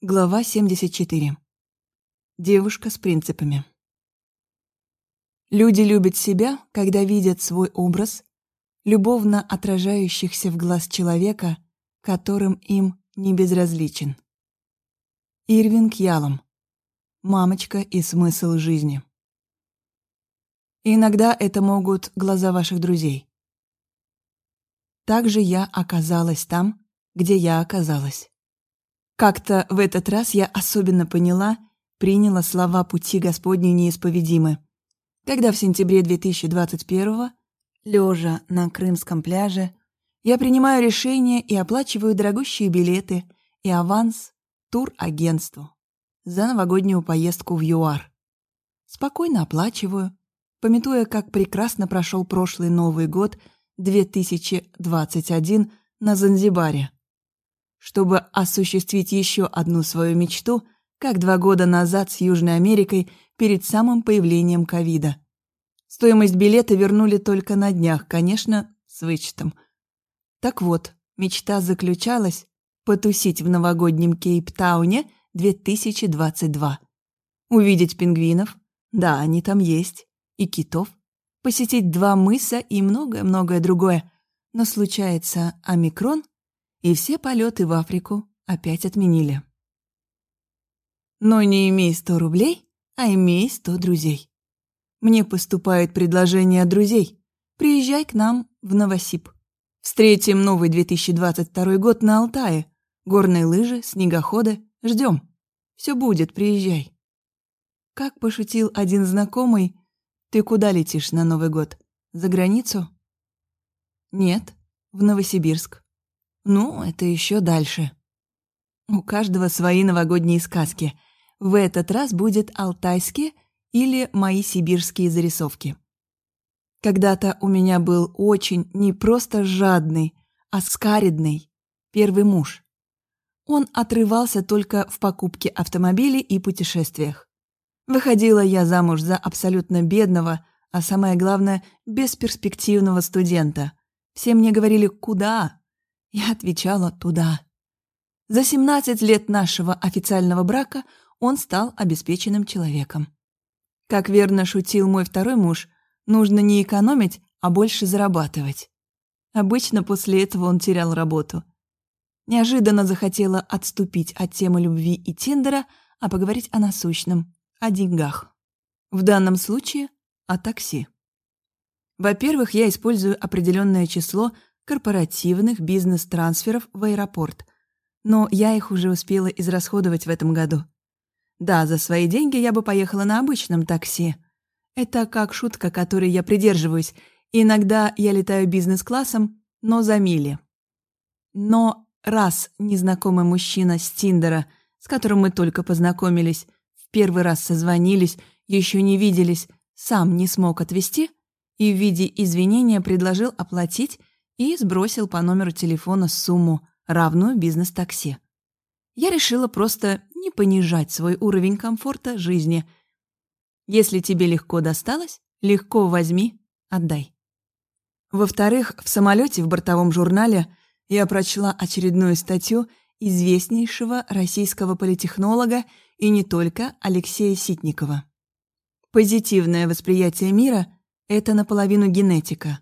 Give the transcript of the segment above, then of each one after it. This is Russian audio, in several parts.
Глава 74. Девушка с принципами. Люди любят себя, когда видят свой образ, любовно отражающихся в глаз человека, которым им не безразличен. Ирвинг Ялом. Мамочка и смысл жизни. иногда это могут глаза ваших друзей. Также я оказалась там, где я оказалась. Как-то в этот раз я особенно поняла, приняла слова пути Господней неисповедимы. Когда в сентябре 2021 лежа на крымском пляже, я принимаю решение и оплачиваю дорогущие билеты и аванс турагентству за новогоднюю поездку в ЮАР. Спокойно оплачиваю, пометуя, как прекрасно прошел прошлый Новый год 2021 на Занзибаре чтобы осуществить еще одну свою мечту, как два года назад с Южной Америкой перед самым появлением ковида. Стоимость билета вернули только на днях, конечно, с вычетом. Так вот, мечта заключалась потусить в новогоднем Кейптауне 2022. Увидеть пингвинов, да, они там есть, и китов, посетить два мыса и многое-многое другое. Но случается омикрон — и все полеты в Африку опять отменили. Но не имей сто рублей, а имей сто друзей. Мне поступает предложение от друзей. Приезжай к нам в Новосиб. Встретим новый 2022 год на Алтае. Горные лыжи, снегоходы. Ждем. Все будет, приезжай. Как пошутил один знакомый, ты куда летишь на Новый год? За границу? Нет, в Новосибирск. Ну, это еще дальше. У каждого свои новогодние сказки. В этот раз будет алтайские или мои сибирские зарисовки. Когда-то у меня был очень не просто жадный, а скаридный первый муж. Он отрывался только в покупке автомобилей и путешествиях. Выходила я замуж за абсолютно бедного, а самое главное, бесперспективного студента. Все мне говорили «Куда?», я отвечала «туда». За 17 лет нашего официального брака он стал обеспеченным человеком. Как верно шутил мой второй муж, нужно не экономить, а больше зарабатывать. Обычно после этого он терял работу. Неожиданно захотела отступить от темы любви и Тиндера, а поговорить о насущном, о деньгах. В данном случае о такси. Во-первых, я использую определенное число корпоративных бизнес-трансферов в аэропорт. Но я их уже успела израсходовать в этом году. Да, за свои деньги я бы поехала на обычном такси. Это как шутка, которой я придерживаюсь. Иногда я летаю бизнес-классом, но за мили. Но раз незнакомый мужчина с Тиндера, с которым мы только познакомились, в первый раз созвонились, еще не виделись, сам не смог отвезти и в виде извинения предложил оплатить и сбросил по номеру телефона сумму, равную бизнес-такси. Я решила просто не понижать свой уровень комфорта жизни. Если тебе легко досталось, легко возьми, отдай. Во-вторых, в самолете в бортовом журнале я прочла очередную статью известнейшего российского политехнолога и не только Алексея Ситникова. Позитивное восприятие мира — это наполовину генетика,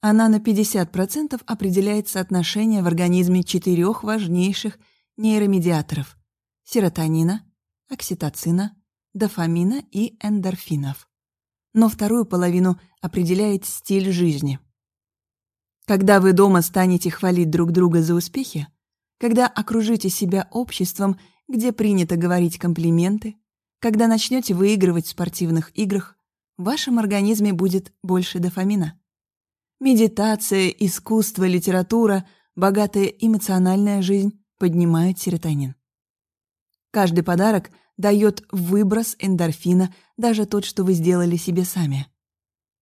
она на 50% определяет соотношение в организме четырех важнейших нейромедиаторов – серотонина, окситоцина, дофамина и эндорфинов. Но вторую половину определяет стиль жизни. Когда вы дома станете хвалить друг друга за успехи, когда окружите себя обществом, где принято говорить комплименты, когда начнете выигрывать в спортивных играх, в вашем организме будет больше дофамина. Медитация, искусство, литература, богатая эмоциональная жизнь поднимают серотонин. Каждый подарок дает выброс эндорфина, даже тот, что вы сделали себе сами.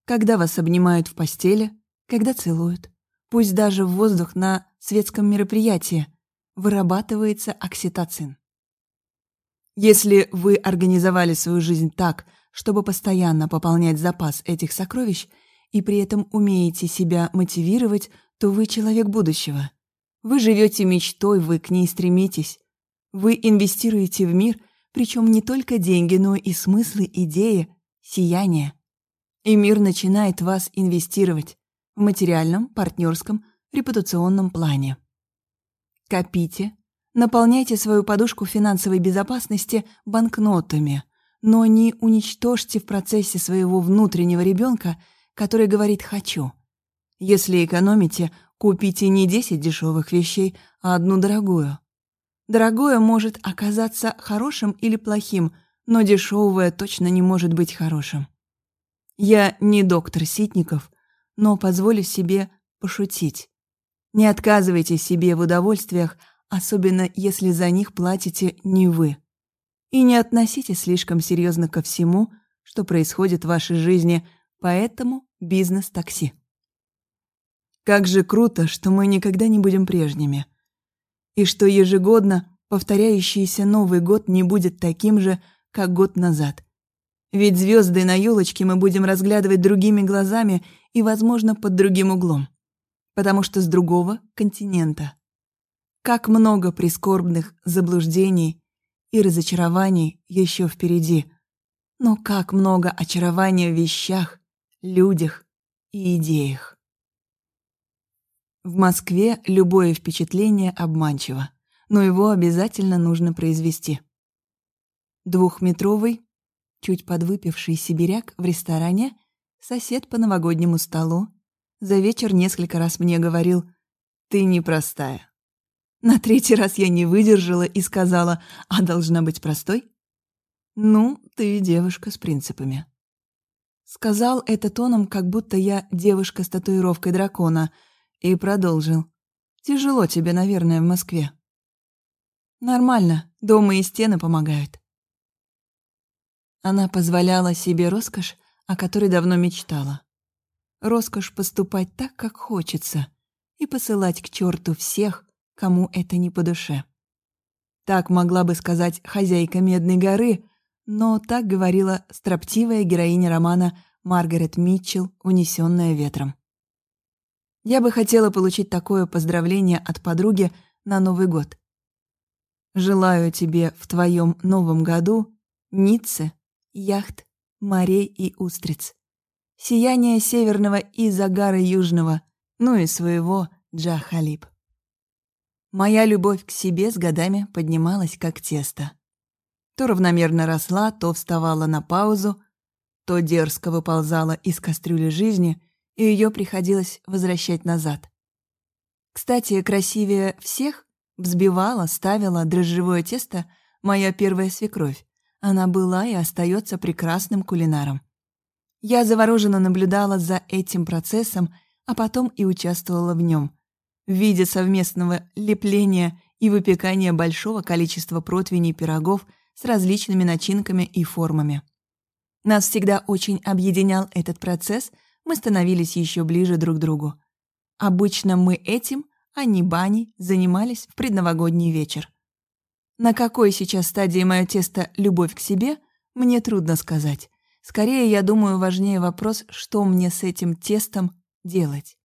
Когда вас обнимают в постели, когда целуют, пусть даже в воздух на светском мероприятии, вырабатывается окситоцин. Если вы организовали свою жизнь так, чтобы постоянно пополнять запас этих сокровищ – и при этом умеете себя мотивировать, то вы человек будущего. Вы живете мечтой, вы к ней стремитесь. Вы инвестируете в мир, причем не только деньги, но и смыслы, идеи, сияние. И мир начинает вас инвестировать в материальном, партнерском, репутационном плане. Копите, наполняйте свою подушку финансовой безопасности банкнотами, но не уничтожьте в процессе своего внутреннего ребенка, который говорит «хочу». Если экономите, купите не 10 дешевых вещей, а одну дорогую. Дорогое может оказаться хорошим или плохим, но дешевое точно не может быть хорошим. Я не доктор Ситников, но позволю себе пошутить. Не отказывайте себе в удовольствиях, особенно если за них платите не вы. И не относитесь слишком серьезно ко всему, что происходит в вашей жизни, поэтому бизнес-такси. Как же круто, что мы никогда не будем прежними. И что ежегодно повторяющийся Новый год не будет таким же, как год назад. Ведь звезды на елочке мы будем разглядывать другими глазами и, возможно, под другим углом. Потому что с другого континента. Как много прискорбных заблуждений и разочарований еще впереди. Но как много очарования в вещах, людях и идеях. В Москве любое впечатление обманчиво, но его обязательно нужно произвести. Двухметровый чуть подвыпивший сибиряк в ресторане, сосед по новогоднему столу, за вечер несколько раз мне говорил «Ты непростая». На третий раз я не выдержала и сказала «А должна быть простой?» «Ну, ты девушка с принципами». Сказал это тоном, как будто я девушка с татуировкой дракона, и продолжил. «Тяжело тебе, наверное, в Москве». «Нормально, дома и стены помогают». Она позволяла себе роскошь, о которой давно мечтала. Роскошь поступать так, как хочется, и посылать к черту всех, кому это не по душе. Так могла бы сказать хозяйка Медной горы, но так говорила строптивая героиня романа Маргарет Митчелл, унесенная ветром. Я бы хотела получить такое поздравление от подруги на Новый год. Желаю тебе в твоем новом году Ницце, яхт, морей и устриц. Сияние северного и загара южного, ну и своего Джахалиб. Моя любовь к себе с годами поднималась как тесто. То равномерно росла, то вставала на паузу, то дерзко выползала из кастрюли жизни, и ее приходилось возвращать назад. Кстати, красивее всех взбивала, ставила дрожжевое тесто моя первая свекровь, она была и остается прекрасным кулинаром. Я завороженно наблюдала за этим процессом, а потом и участвовала в нем. В виде совместного лепления и выпекания большого количества противней пирогов с различными начинками и формами. Нас всегда очень объединял этот процесс, мы становились еще ближе друг к другу. Обычно мы этим, а не баней, занимались в предновогодний вечер. На какой сейчас стадии мое тесто «любовь к себе» мне трудно сказать. Скорее, я думаю, важнее вопрос, что мне с этим тестом делать.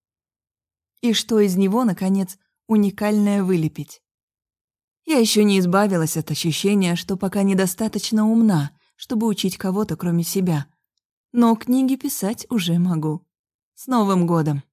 И что из него, наконец, уникальное вылепить. Я еще не избавилась от ощущения, что пока недостаточно умна, чтобы учить кого-то, кроме себя. Но книги писать уже могу. С Новым годом!